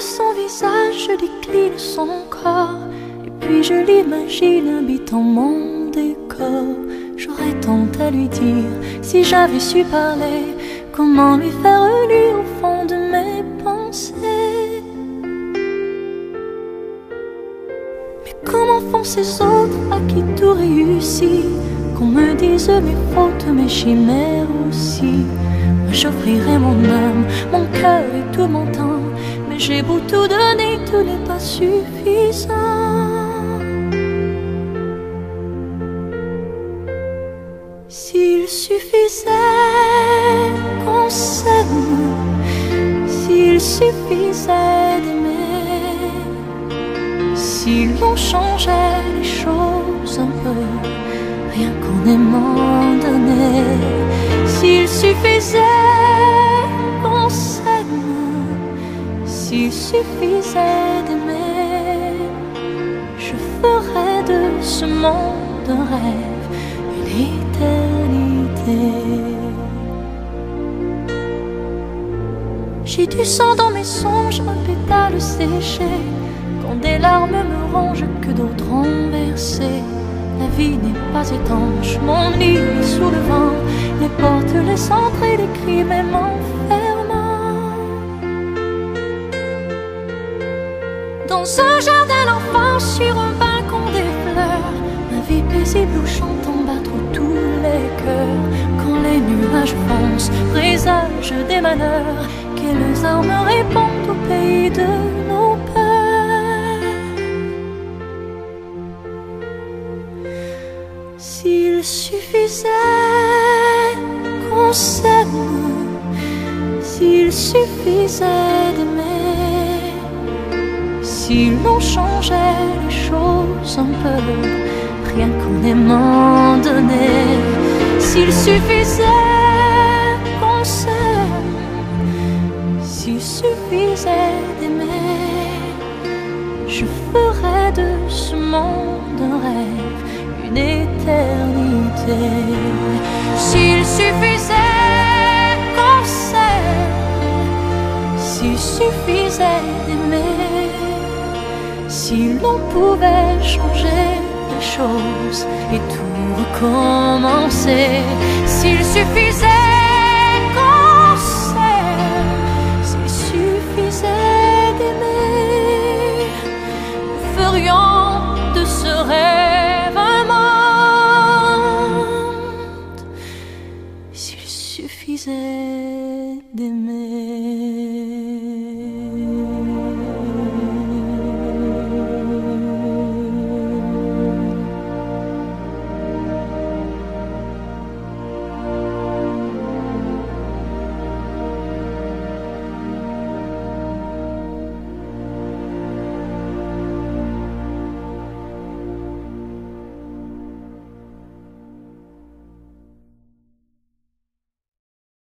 son visage, je décline son corps. Et puis je l'imagine habitant mon décor. J'aurais tant à lui dire si j'avais su parler. Comment lui faire lire au fond de mes pensées. Mais comment font ces autres à qui tout réussit? Qu'on me dise mes fautes, mes chimères aussi. J'offrirai mon âme, mon cœur et tout mon temps. J'ai beau tout donner, tout n'est pas suffisant. S'il suffisait qu'on s'aime, s'il suffisait d'aimer, si l'on changeait les choses un peu, rien qu'en aimant donner, s'il suffisait s'il suffisait d'aimer, je ferais de ce monde un rêve, une éternité. J'ai du sang dans mes songes, un pétale séché. Quand des larmes me rongent, que d'autres ont versé. La vie n'est pas étanche, mon lit sous le vent. Les portes, les centres et les cris, même enfermant. Dans un jardin d'enfants, sur un balcon des fleurs, ma vie paisible où chantant battre tous les cœurs. Quand les nuages foncent, présage des malheurs, quelles armes répondent au pays de nos peurs S'il suffisait qu'on s'aime, s'il suffisait d'aimer, si l'on changeait les choses un peu, rien qu'en aimant donner, s'il suffisait qu'on s'aime, s'il suffisait d'aimer, je ferais de ce monde un rêve, une éternité. S'il suffisait qu'on s'aime, s'il suffisait d'aimer, si l'on pouvait changer les choses et tout recommencer, s'il suffisait qu'on s'il suffisait d'aimer, nous ferions de ce rêve un monde, s'il suffisait d'aimer.